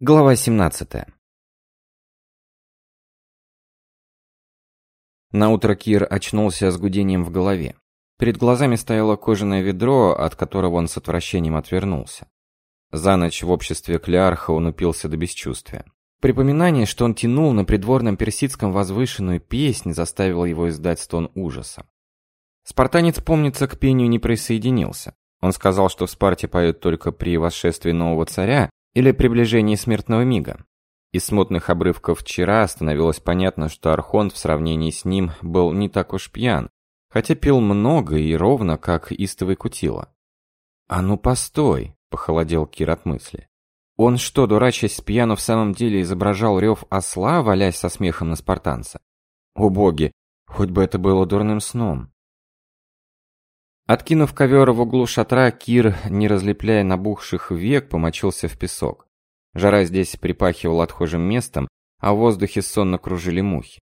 Глава 17. На утро Кир очнулся с гудением в голове. Перед глазами стояло кожаное ведро, от которого он с отвращением отвернулся. За ночь в обществе Клеарха он упился до бесчувствия. Припоминание, что он тянул на придворном персидском возвышенную песнь, заставило его издать стон ужаса. Спартанец, помнится, к пению не присоединился. Он сказал, что в Спарте поют только при восшествии нового царя или приближении смертного мига. Из смутных обрывков вчера становилось понятно, что Архонт в сравнении с ним был не так уж пьян, хотя пил много и ровно, как истовый кутила. «А ну постой!» – похолодел Кир от мысли. Он что, дурачась пьяну, в самом деле изображал рев осла, валясь со смехом на спартанца? О боги, хоть бы это было дурным сном. Откинув ковер в углу шатра, Кир, не разлепляя набухших век, помочился в песок. Жара здесь припахивала отхожим местом, а в воздухе сонно кружили мухи.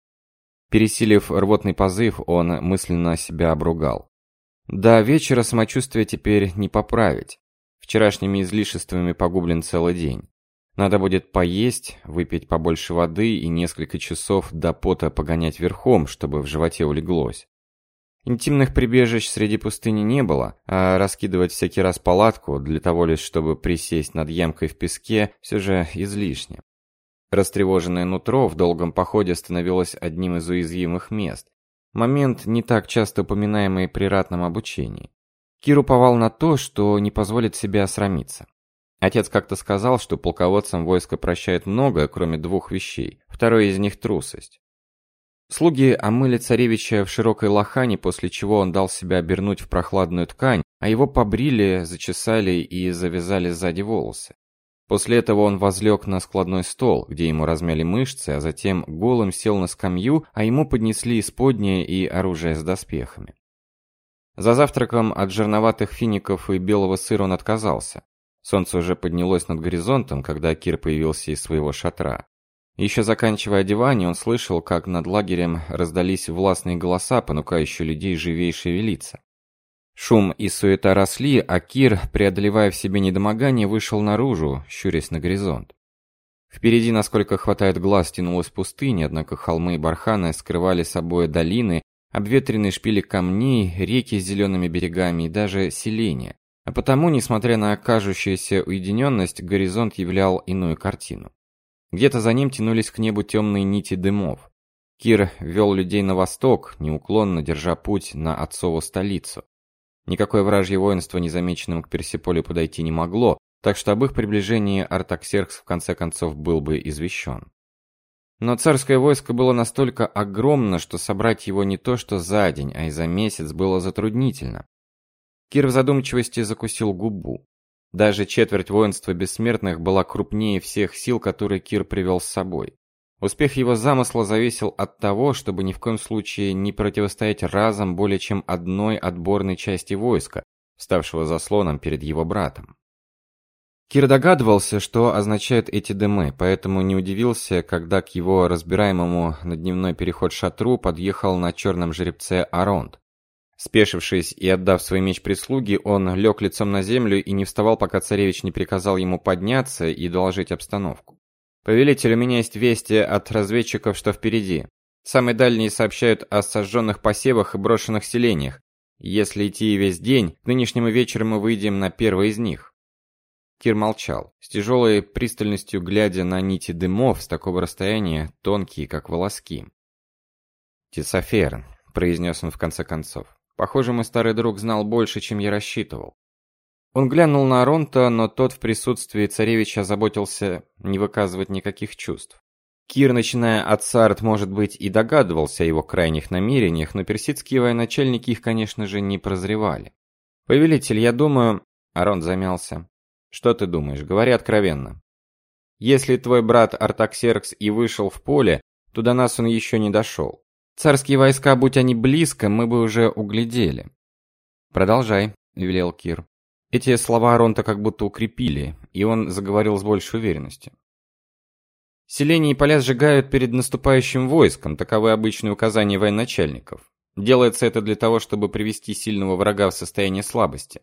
Пересилив рвотный позыв, он мысленно себя обругал. До вечера самочувствие теперь не поправить. Вчерашними излишествами погублен целый день. Надо будет поесть, выпить побольше воды и несколько часов до пота погонять верхом, чтобы в животе улеглось. Интимных прибежищ среди пустыни не было, а раскидывать всякий раз палатку для того лишь, чтобы присесть над ямкой в песке, все же излишне. Растревоженное нутро в долгом походе становилось одним из уязвимых мест. Момент, не так часто упоминаемый при ратном обучении. Кир уповал на то, что не позволит себе осрамиться. Отец как-то сказал, что полководцам войско прощает многое, кроме двух вещей. Второй из них трусость. Слуги омыли царевича в широкой лохане, после чего он дал себя обернуть в прохладную ткань, а его побрили, зачесали и завязали сзади волосы. После этого он возлег на складной стол, где ему размяли мышцы, а затем голым сел на скамью, а ему поднесли исподнее и оружие с доспехами. За завтраком от жирноватых фиников и белого сыра он отказался. Солнце уже поднялось над горизонтом, когда Кир появился из своего шатра. Еще заканчивая одевание, он слышал, как над лагерем раздались властные голоса, понукающие людей живее шевелиться. Шум и суета росли, а Кир, преодолевая в себе недомогание, вышел наружу, щурясь на горизонт. Впереди, насколько хватает глаз, тянулась пустыня, однако холмы и барханы скрывали собой долины, обветренные шпили камней, реки с зелеными берегами и даже селения. А потому, несмотря на кажущуюся уединенность, горизонт являл иную картину. Где-то за ним тянулись к небу темные нити дымов. Кир вел людей на восток, неуклонно держа путь на отцову столицу. Никакое вражье воинство незамеченным к Персиполю подойти не могло, так что об их приближении Артаксеркс в конце концов был бы извещен. Но царское войско было настолько огромно, что собрать его не то что за день, а и за месяц было затруднительно. Кир в задумчивости закусил губу. Даже четверть воинства бессмертных была крупнее всех сил, которые Кир привел с собой. Успех его замысла зависел от того, чтобы ни в коем случае не противостоять разом более чем одной отборной части войска, ставшего заслоном перед его братом. Кир догадывался, что означают эти дымы, поэтому не удивился, когда к его разбираемому на дневной переход шатру подъехал на черном жеребце Аронт. Спешившись и отдав свой меч прислуге, он лег лицом на землю и не вставал, пока царевич не приказал ему подняться и доложить обстановку. «Повелитель, у меня есть вести от разведчиков, что впереди. Самые дальние сообщают о сожженных посевах и брошенных селениях. Если идти весь день, к нынешнему вечеру мы выйдем на первый из них. Кир молчал, с тяжелой пристальностью глядя на нити дымов с такого расстояния, тонкие, как волоски. «Тесофер», — произнес он в конце концов. «Похоже, мой старый друг знал больше, чем я рассчитывал». Он глянул на Аронта, но тот в присутствии царевича заботился не выказывать никаких чувств. Кир, начиная от Сарт, может быть, и догадывался о его крайних намерениях, но персидские военачальники их, конечно же, не прозревали. «Повелитель, я думаю...» Аронт замялся. Что ты думаешь? Говори откровенно. Если твой брат Артаксеркс и вышел в поле, то до нас он еще не дошел. Царские войска, будь они близко, мы бы уже углядели. Продолжай, велел Кир. Эти слова Аронта как будто укрепили, и он заговорил с большей уверенностью. Селения и поля сжигают перед наступающим войском, таковы обычные указания военачальников. Делается это для того, чтобы привести сильного врага в состояние слабости.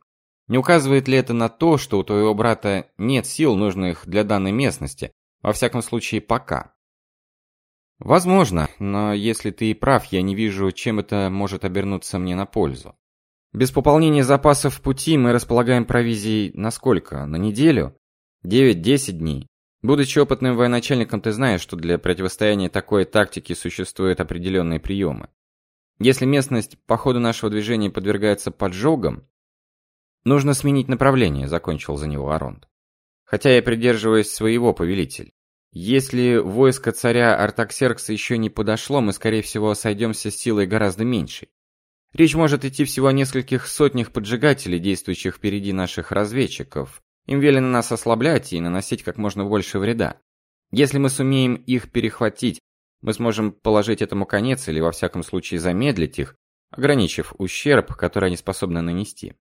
Не указывает ли это на то, что у твоего брата нет сил, нужных для данной местности, Во всяком случае, пока. Возможно, но если ты и прав, я не вижу, чем это может обернуться мне на пользу. Без пополнения запасов пути мы располагаем провизией на сколько? На неделю? 9-10 дней. Будучи опытным военачальником, ты знаешь, что для противостояния такой тактике существуют определенные приемы. Если местность по ходу нашего движения подвергается поджогам, нужно сменить направление, закончил за него Аронт. Хотя я придерживаюсь своего повелитель. Если войско царя Артаксеркса еще не подошло, мы скорее всего сойдемся с силой гораздо меньшей. Речь может идти всего о нескольких сотнях поджигателей, действующих впереди наших разведчиков. Им велено нас ослаблять и наносить как можно больше вреда. Если мы сумеем их перехватить, мы сможем положить этому конец или во всяком случае замедлить их, ограничив ущерб, который они способны нанести.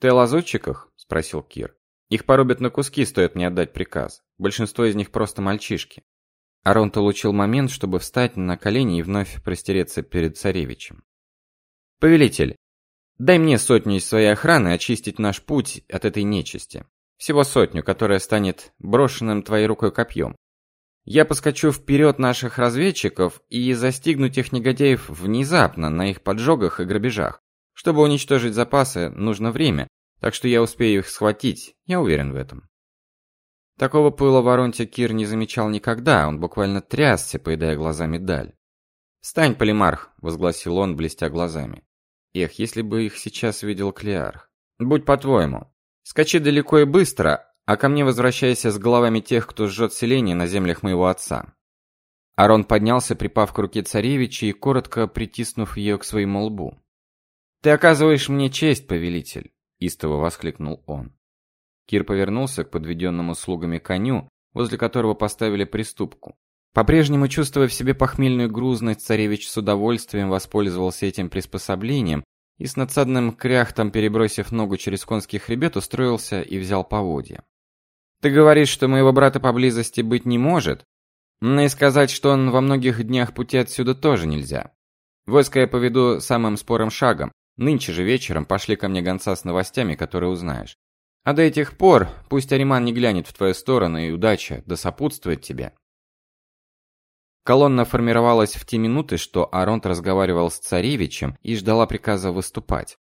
Ты о лазутчиках? спросил Кир. Их порубят на куски, стоит мне отдать приказ. Большинство из них просто мальчишки. Аронт улучил момент, чтобы встать на колени и вновь простереться перед царевичем. Повелитель, дай мне сотню из своей охраны очистить наш путь от этой нечисти. Всего сотню, которая станет брошенным твоей рукой копьем. Я поскочу вперед наших разведчиков и застигну тех негодяев внезапно на их поджогах и грабежах. Чтобы уничтожить запасы, нужно время, так что я успею их схватить, я уверен в этом. Такого пыла в Аронте Кир не замечал никогда, он буквально трясся, поедая глазами даль. «Встань, Полимарх!» — возгласил он, блестя глазами. Эх, если бы их сейчас видел Клеарх. Будь по-твоему. Скачи далеко и быстро, а ко мне возвращайся с головами тех, кто сжет селение на землях моего отца. Арон поднялся, припав к руке царевича и коротко притиснув ее к своему лбу. Ты оказываешь мне честь, повелитель, истово воскликнул он. Кир повернулся к подведенному слугами коню, возле которого поставили приступку. По-прежнему чувствуя в себе похмельную грузность, царевич с удовольствием воспользовался этим приспособлением и с надсадным кряхтом, перебросив ногу через конский хребет, устроился и взял поводья. Ты говоришь, что моего брата поблизости быть не может, но и сказать, что он во многих днях пути отсюда тоже нельзя. Войско я поведу самым спорым шагом. Нынче же вечером пошли ко мне гонца с новостями, которые узнаешь. А до этих пор пусть Ариман не глянет в твою сторону, и удача да сопутствует тебе. Колонна формировалась в те минуты, что Аронт разговаривал с царевичем и ждала приказа выступать.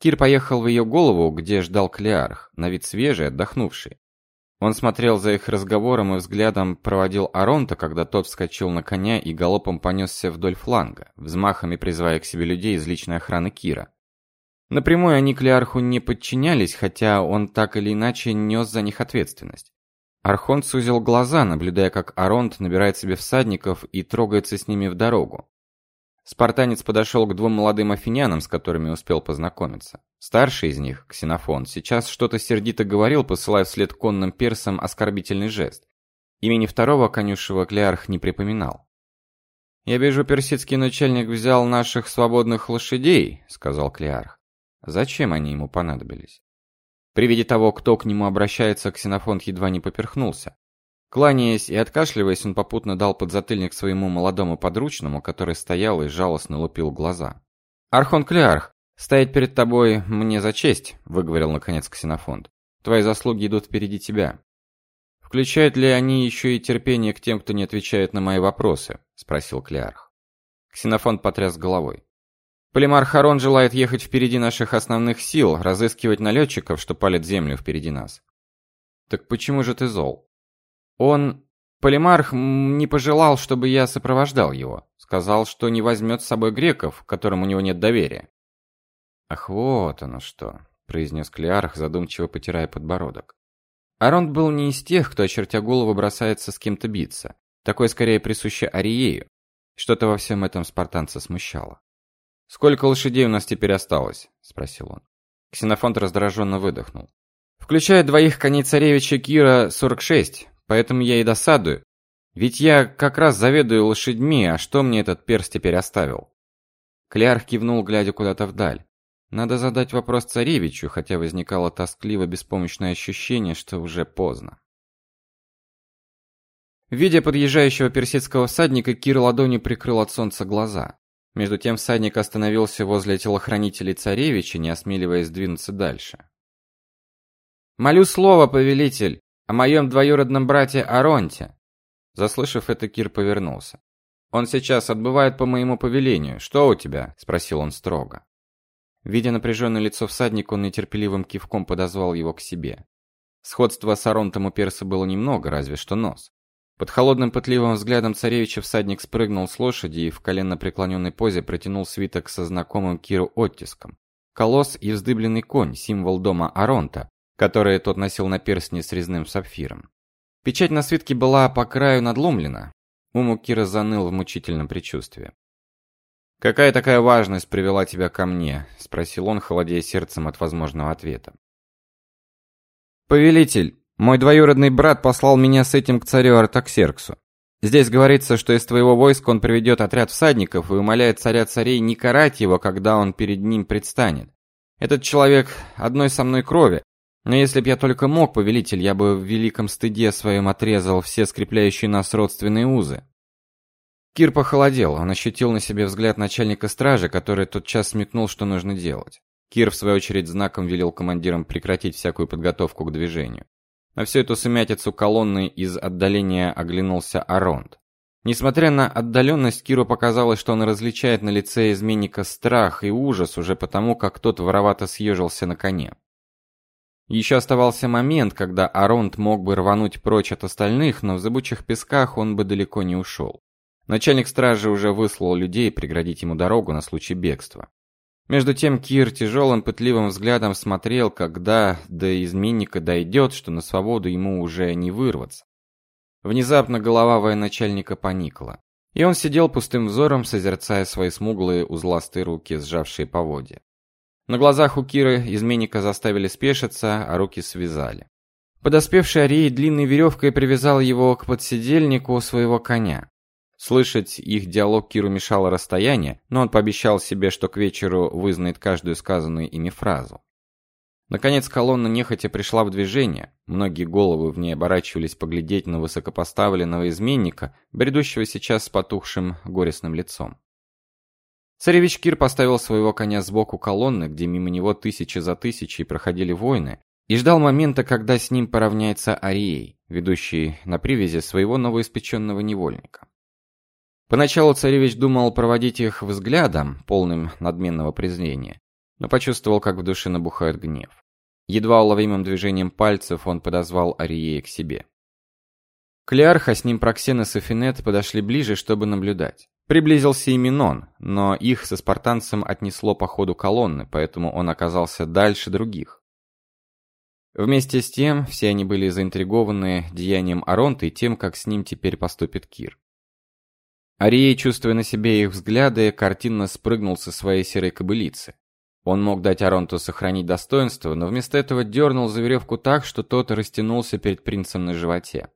Кир поехал в ее голову, где ждал Клеарх, на вид свежий, отдохнувший. Он смотрел за их разговором и взглядом проводил Аронта, когда тот вскочил на коня и галопом понесся вдоль фланга, взмахами призывая к себе людей из личной охраны Кира. Напрямую они Клеарху не подчинялись, хотя он так или иначе нес за них ответственность. Архонт сузил глаза, наблюдая, как Аронт набирает себе всадников и трогается с ними в дорогу. Спартанец подошел к двум молодым афинянам, с которыми успел познакомиться. Старший из них, Ксенофон, сейчас что-то сердито говорил, посылая вслед конным персам оскорбительный жест. Имени второго конюшева Клеарх не припоминал. «Я вижу, персидский начальник взял наших свободных лошадей», — сказал Клеарх. «Зачем они ему понадобились?» При виде того, кто к нему обращается, Ксенофонт едва не поперхнулся. Кланяясь и откашливаясь, он попутно дал подзатыльник своему молодому подручному, который стоял и жалостно лупил глаза. «Архон Клеарх, стоять перед тобой мне за честь», — выговорил наконец Ксенофонт. «Твои заслуги идут впереди тебя». «Включают ли они еще и терпение к тем, кто не отвечает на мои вопросы?» — спросил Клеарх. Ксенофонт потряс головой. Полимар Харон желает ехать впереди наших основных сил, разыскивать налетчиков, что палят землю впереди нас. Так почему же ты зол? Он Полимарх не пожелал, чтобы я сопровождал его. Сказал, что не возьмет с собой греков, которым у него нет доверия. Ах, вот оно что, произнес Клеарх, задумчиво потирая подбородок. Аронт был не из тех, кто очертя голову бросается с кем-то биться. Такое скорее присуще Ариею. Что-то во всем этом спартанца смущало. «Сколько лошадей у нас теперь осталось?» – спросил он. Ксенофонт раздраженно выдохнул. «Включая двоих коней царевича Кира 46, поэтому я и досадую. Ведь я как раз заведую лошадьми, а что мне этот перс теперь оставил?» Клярх кивнул, глядя куда-то вдаль. Надо задать вопрос царевичу, хотя возникало тоскливо беспомощное ощущение, что уже поздно. Видя подъезжающего персидского всадника, Кир ладонью прикрыл от солнца глаза. Между тем всадник остановился возле телохранителей царевича, не осмеливаясь двинуться дальше. «Молю слово, повелитель, о моем двоюродном брате Аронте», Заслышав это, Кир повернулся. Он сейчас отбывает по моему повелению. Что у тебя? спросил он строго. Видя напряженное лицо всадника, он нетерпеливым кивком подозвал его к себе. Сходства с Аронтом у перса было немного, разве что нос. Под холодным пытливым взглядом царевича всадник спрыгнул с лошади и в коленно преклоненной позе протянул свиток со знакомым Киру оттиском. Колосс и вздыбленный конь, символ дома Аронта, который тот носил на перстне с резным сапфиром. Печать на свитке была по краю надломлена. Ум Кира заныл в мучительном предчувствии. «Какая такая важность привела тебя ко мне?» – спросил он, холодея сердцем от возможного ответа. «Повелитель, мой двоюродный брат послал меня с этим к царю Артаксерксу. Здесь говорится, что из твоего войска он приведет отряд всадников и умоляет царя царей не карать его, когда он перед ним предстанет. Этот человек одной со мной крови, но если б я только мог, повелитель, я бы в великом стыде своем отрезал все скрепляющие нас родственные узы. Кир похолодел, он ощутил на себе взгляд начальника стражи, который тотчас смекнул, что нужно делать. Кир, в свою очередь, знаком велел командирам прекратить всякую подготовку к движению. На всю эту сумятицу колонны из отдаления оглянулся Аронт. Несмотря на отдаленность, Киру показалось, что он различает на лице изменника страх и ужас уже потому, как тот воровато съежился на коне. Еще оставался момент, когда Аронт мог бы рвануть прочь от остальных, но в зыбучих песках он бы далеко не ушел. Начальник стражи уже выслал людей преградить ему дорогу на случай бегства. Между тем Кир тяжелым пытливым взглядом смотрел, когда до изменника дойдет, что на свободу ему уже не вырваться. Внезапно голова военачальника поникла, и он сидел пустым взором, созерцая свои смуглые узластые руки, сжавшие поводья. На глазах у Киры изменника заставили спешиться, а руки связали. Подоспевший Арей длинной веревкой привязал его к подседельнику своего коня. Слышать их диалог Киру мешало расстояние, но он пообещал себе, что к вечеру вызнает каждую сказанную ими фразу. Наконец колонна нехотя пришла в движение. Многие головы в ней оборачивались поглядеть на высокопоставленного изменника, бредущего сейчас с потухшим горестным лицом. Царевич Кир поставил своего коня сбоку колонны, где мимо него тысячи за тысячей проходили воины, и ждал момента, когда с ним поравняется Арией, ведущий на привязи своего новоиспеченного невольника. Поначалу царевич думал проводить их взглядом, полным надменного презрения, но почувствовал, как в душе набухает гнев. Едва уловимым движением пальцев он подозвал Ариея к себе. Клеарх, а с ним Проксенос и Финет подошли ближе, чтобы наблюдать. Приблизился и Минон, но их со спартанцем отнесло по ходу колонны, поэтому он оказался дальше других. Вместе с тем, все они были заинтригованы деянием Аронта и тем, как с ним теперь поступит Кир. Ария, чувствуя на себе их взгляды, картинно спрыгнул со своей серой кобылицы. Он мог дать Аронту сохранить достоинство, но вместо этого дернул за веревку так, что тот растянулся перед принцем на животе.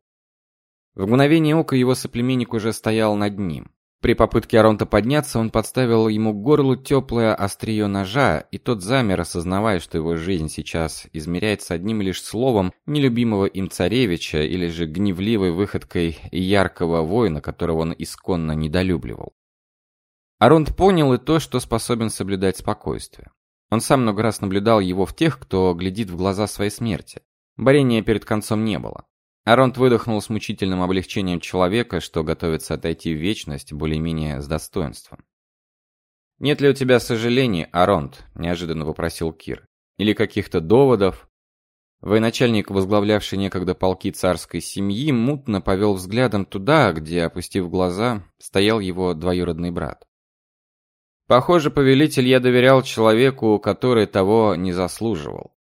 В мгновение ока его соплеменник уже стоял над ним. При попытке Аронта подняться, он подставил ему к горлу теплое острие ножа, и тот замер, осознавая, что его жизнь сейчас измеряется одним лишь словом нелюбимого им царевича или же гневливой выходкой яркого воина, которого он исконно недолюбливал. Аронт понял и то, что способен соблюдать спокойствие. Он сам много раз наблюдал его в тех, кто глядит в глаза своей смерти. Борения перед концом не было. Аронт выдохнул с мучительным облегчением человека, что готовится отойти в вечность более-менее с достоинством. «Нет ли у тебя сожалений, Аронт?» – неожиданно вопросил Кир. «Или каких-то доводов?» Военачальник, возглавлявший некогда полки царской семьи, мутно повел взглядом туда, где, опустив глаза, стоял его двоюродный брат. «Похоже, повелитель, я доверял человеку, который того не заслуживал.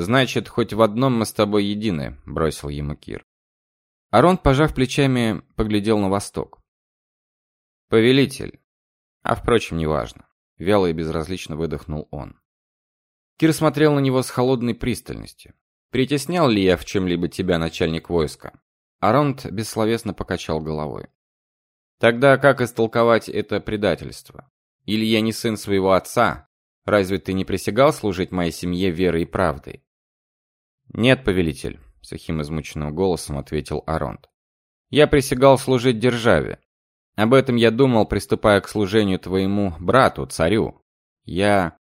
Значит, хоть в одном мы с тобой едины, бросил ему Кир. Арон, пожав плечами, поглядел на восток. Повелитель. А впрочем, неважно. Вяло и безразлично выдохнул он. Кир смотрел на него с холодной пристальностью. Притеснял ли я в чем-либо тебя, начальник войска? Аронт бессловесно покачал головой. Тогда как истолковать это предательство? Или я не сын своего отца? Разве ты не присягал служить моей семье верой и правдой? «Нет, повелитель», — сухим измученным голосом ответил Аронт. «Я присягал служить державе. Об этом я думал, приступая к служению твоему брату, царю. Я...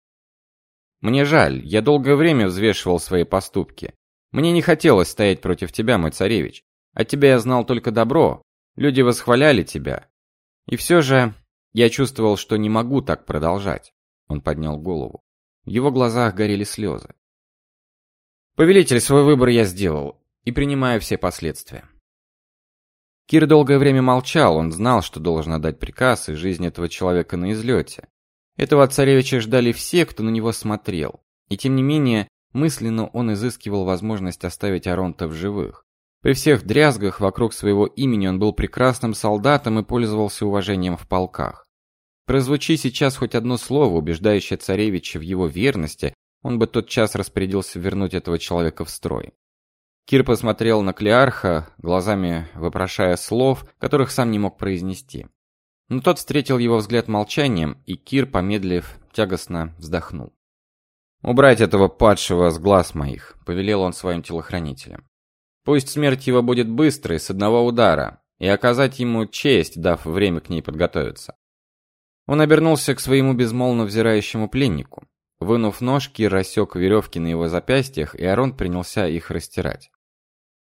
Мне жаль, я долгое время взвешивал свои поступки. Мне не хотелось стоять против тебя, мой царевич. От тебя я знал только добро, Люди восхваляли тебя. И все же я чувствовал, что не могу так продолжать. Он поднял голову. В его глазах горели слезы. Повелитель, свой выбор я сделал и принимаю все последствия. Кир долгое время молчал, он знал, что должен отдать приказ, и жизнь этого человека на излете. Этого царевича ждали все, кто на него смотрел. И тем не менее, мысленно он изыскивал возможность оставить Аронта в живых. При всех дрязгах вокруг своего имени он был прекрасным солдатом и пользовался уважением в полках. Прозвучи сейчас хоть одно слово, убеждающее царевича в его верности, он бы тот час распорядился вернуть этого человека в строй. Кир посмотрел на Клеарха, глазами вопрошая слов, которых сам не мог произнести. Но тот встретил его взгляд молчанием, и Кир, помедлив, тягостно вздохнул. «Убрать этого падшего с глаз моих», — повелел он своим телохранителям. «Пусть смерть его будет быстрой, с одного удара, и оказать ему честь, дав время к ней подготовиться». Он обернулся к своему безмолвно взирающему пленнику. Вынув нож, Кир рассек веревки на его запястьях, и Арон принялся их растирать.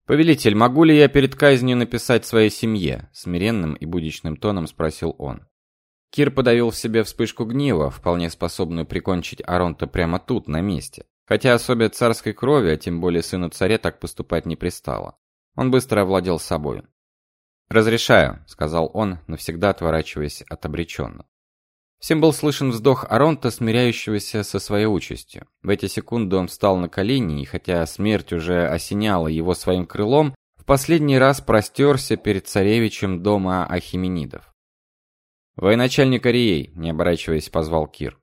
«Повелитель, могу ли я перед казнью написать своей семье?» Смиренным и будничным тоном спросил он. Кир подавил в себе вспышку гнева, вполне способную прикончить Аронта прямо тут, на месте. Хотя особе царской крови, а тем более сыну царя, так поступать не пристало. Он быстро овладел собой. «Разрешаю», — сказал он, навсегда отворачиваясь от обреченного. Всем был слышен вздох Аронта, смиряющегося со своей участью. В эти секунды он встал на колени, и хотя смерть уже осеняла его своим крылом, в последний раз простерся перед царевичем дома Ахименидов. «Военачальник Арией», — не оборачиваясь, позвал Кир.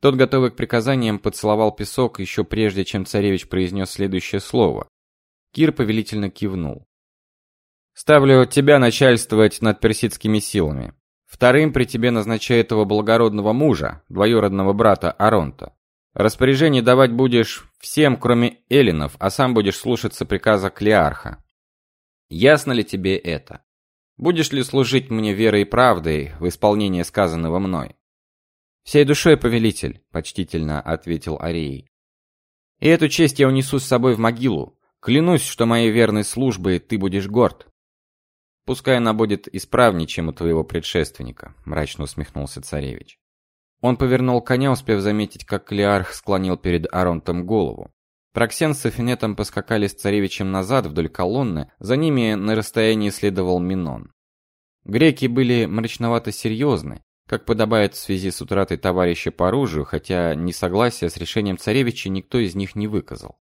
Тот, готовый к приказаниям, поцеловал песок еще прежде, чем царевич произнес следующее слово. Кир повелительно кивнул. «Ставлю тебя начальствовать над персидскими силами. Вторым при тебе назначаю этого благородного мужа, двоюродного брата Аронта. Распоряжение давать будешь всем, кроме эллинов, а сам будешь слушаться приказа Клеарха. Ясно ли тебе это? Будешь ли служить мне верой и правдой в исполнении сказанного мной? Всей душой, повелитель, почтительно ответил Арей. И эту честь я унесу с собой в могилу. Клянусь, что моей верной службой ты будешь горд. Пускай она будет исправнее, чем у твоего предшественника, мрачно усмехнулся царевич. Он повернул коня, успев заметить, как Клеарх склонил перед Аронтом голову. Траксен с Афинетом поскакали с царевичем назад вдоль колонны, за ними на расстоянии следовал Минон. Греки были мрачновато серьезны, как подобает в связи с утратой товарища по оружию, хотя несогласия с решением царевича никто из них не выказал.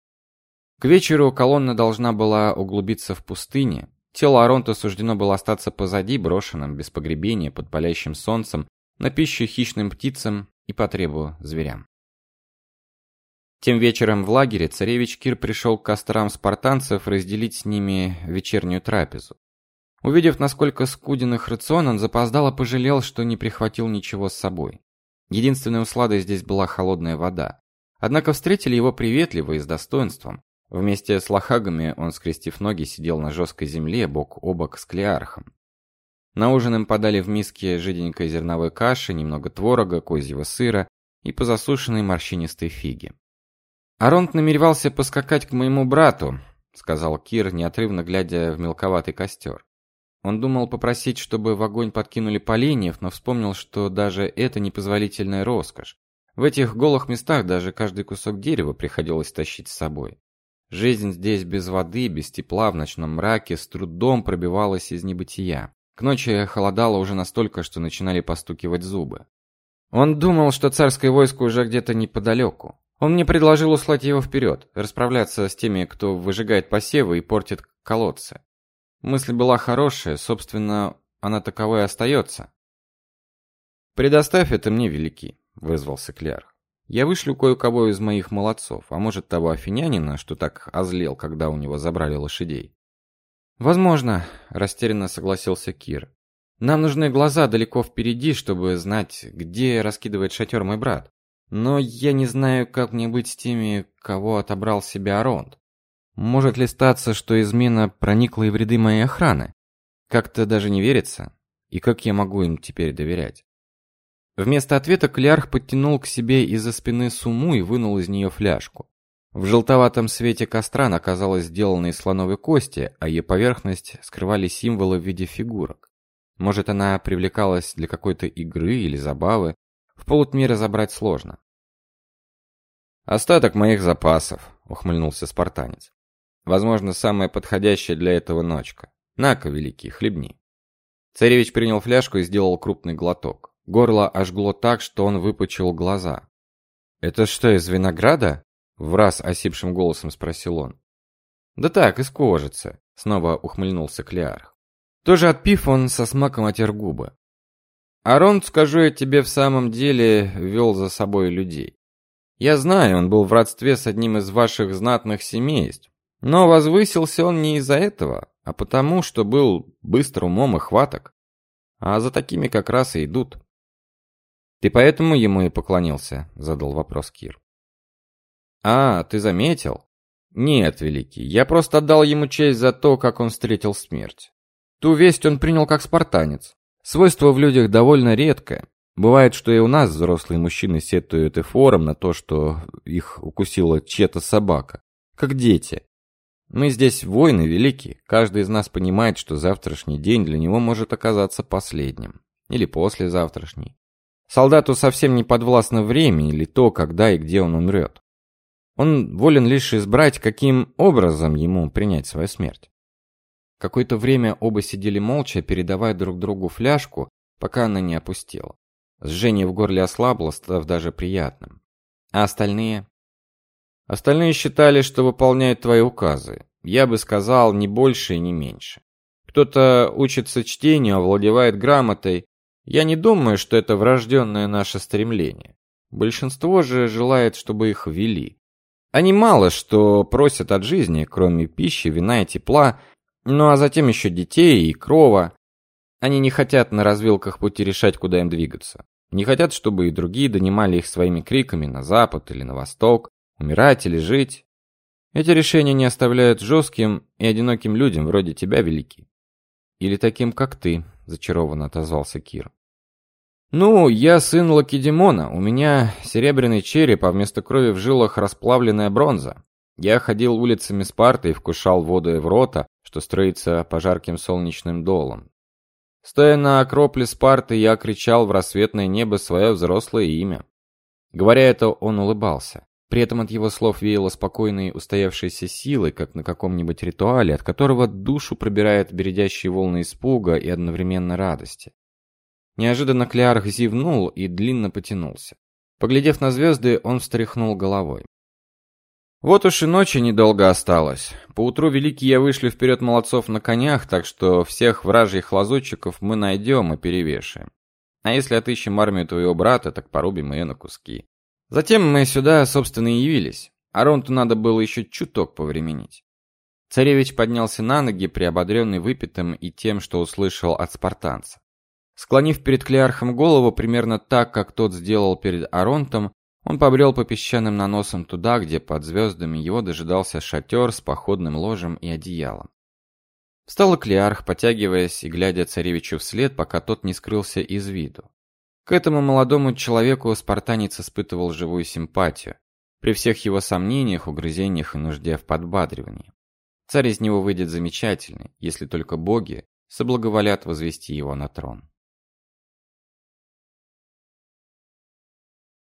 К вечеру колонна должна была углубиться в пустыне, Тело Аронта суждено было остаться позади, брошенным без погребения под палящим солнцем, на пищу хищным птицам и потребу зверям. Тем вечером в лагере царевич Кир пришел к кострам спартанцев разделить с ними вечернюю трапезу. Увидев, насколько скуден их рацион, он запоздало пожалел, что не прихватил ничего с собой. Единственной усладой здесь была холодная вода. Однако встретили его приветливо и с достоинством. Вместе с лохагами он, скрестив ноги, сидел на жесткой земле бок о бок с Клеархом. На ужин им подали в миске жиденькой зерновой каши, немного творога, козьего сыра и позасушенной морщинистой фиги. «Аронт намеревался поскакать к моему брату», — сказал Кир, неотрывно глядя в мелковатый костер. Он думал попросить, чтобы в огонь подкинули поленьев, но вспомнил, что даже это непозволительная роскошь. В этих голых местах даже каждый кусок дерева приходилось тащить с собой. Жизнь здесь без воды, без тепла, в ночном мраке, с трудом пробивалась из небытия. К ночи холодало уже настолько, что начинали постукивать зубы. Он думал, что царское войско уже где-то неподалеку. Он мне предложил услать его вперед, расправляться с теми, кто выжигает посевы и портит колодцы. Мысль была хорошая, собственно, она таковой и остается. «Предоставь это мне, великий», — вызвался Клярх. Я вышлю кое-кого из моих молодцов, а может того афинянина, что так озлел, когда у него забрали лошадей. Возможно, растерянно согласился Кир. Нам нужны глаза далеко впереди, чтобы знать, где раскидывает шатер мой брат. Но я не знаю, как мне быть с теми, кого отобрал себе Аронт. Может ли статься, что измена проникла и в ряды моей охраны? Как-то даже не верится. И как я могу им теперь доверять? Вместо ответа Клярх подтянул к себе из-за спины суму и вынул из нее фляжку. В желтоватом свете костра она казалась сделанной из слоновой кости, а ее поверхность скрывали символы в виде фигурок. Может, она привлекалась для какой-то игры или забавы, в полутьме разобрать сложно. «Остаток моих запасов», — ухмыльнулся спартанец. «Возможно, самая подходящая для этого ночка. На-ка, великий, хлебни». Царевич принял фляжку и сделал крупный глоток. Горло ожгло так, что он выпучил глаза. «Это что, из винограда?» — в раз осипшим голосом спросил он. «Да так, из кожицы», — снова ухмыльнулся Клеарх. Тоже отпив, он со смаком отер губы. «Арон, скажу я тебе, в самом деле вел за собой людей. Я знаю, он был в родстве с одним из ваших знатных семейств, но возвысился он не из-за этого, а потому, что был быстр умом и хваток. А за такими как раз и идут. Ты поэтому ему и поклонился, задал вопрос Кир. А, ты заметил? Нет, великий, я просто отдал ему честь за то, как он встретил смерть. Ту весть он принял как спартанец. Свойство в людях довольно редкое. Бывает, что и у нас взрослые мужчины сетуют и фором на то, что их укусила чья-то собака. Как дети. Мы здесь воины великие. Каждый из нас понимает, что завтрашний день для него может оказаться последним. Или послезавтрашний. Солдату совсем не подвластно время или то, когда и где он умрет. Он волен лишь избрать, каким образом ему принять свою смерть. Какое-то время оба сидели молча, передавая друг другу фляжку, пока она не опустела. Жжение в горле ослабло, став даже приятным. А остальные? Остальные считали, что выполняют твои указы. Я бы сказал, не больше и не меньше. Кто-то учится чтению, овладевает грамотой, я не думаю, что это врожденное наше стремление. Большинство же желает, чтобы их вели. Они мало что просят от жизни, кроме пищи, вина и тепла, ну а затем еще детей и крова. Они не хотят на развилках пути решать, куда им двигаться. Не хотят, чтобы и другие донимали их своими криками на запад или на восток, умирать или жить. Эти решения не оставляют жестким и одиноким людям вроде тебя, великий. Или таким, как ты, зачарованно отозвался Кир. Ну, я сын Лакедемона. У меня серебряный череп, а вместо крови в жилах расплавленная бронза. Я ходил улицами Спарты и вкушал воду Эврота, что строится по жарким солнечным долам. Стоя на акрополе Спарты, я кричал в рассветное небо свое взрослое имя. Говоря это, он улыбался. При этом от его слов веяло спокойной устоявшейся силой, как на каком-нибудь ритуале, от которого душу пробирает бередящие волны испуга и одновременно радости. Неожиданно Клеарх зевнул и длинно потянулся. Поглядев на звезды, он встряхнул головой. Вот уж и ночи недолго осталось. Поутру великие вышли вперед молодцов на конях, так что всех вражьих лазутчиков мы найдем и перевешаем. А если отыщем армию твоего брата, так порубим ее на куски. Затем мы сюда, собственно, и явились. Аронту надо было еще чуток повременить. Царевич поднялся на ноги, приободренный выпитым и тем, что услышал от спартанца. Склонив перед Клеархом голову примерно так, как тот сделал перед Аронтом, он побрел по песчаным наносам туда, где под звездами его дожидался шатер с походным ложем и одеялом. Встал Клеарх, потягиваясь и глядя царевичу вслед, пока тот не скрылся из виду. К этому молодому человеку спартанец испытывал живую симпатию, при всех его сомнениях, угрызениях и нужде в подбадривании. Царь из него выйдет замечательный, если только боги соблаговолят возвести его на трон.